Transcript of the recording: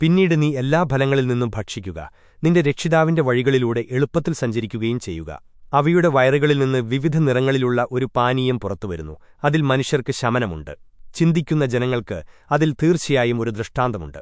പിന്നീട് നീ എല്ലാ ഫലങ്ങളിൽ നിന്നും ഭക്ഷിക്കുക. നിന്റെ രക്ഷിതാവിന്റെ വഴികളിലൂടെ എളുപ്പത്തിൽ സഞ്ചരിക്കുകയും ചെയ്യുക. അവയുടെ വയറുകളിൽ നിന്ന് വിവിധ നിറങ്ങളിലുള്ള ഒരു പാനീയം പുറത്തുവരുന്നു. അതിൽ മനുഷ്യർക്ക് ശമനമുണ്ട്. ചിന്തിക്കുന്ന ജനങ്ങൾക്ക് അതിൽ തീർച്ചയായും ഒരു ദൃഷ്ടാന്തമുണ്ട്.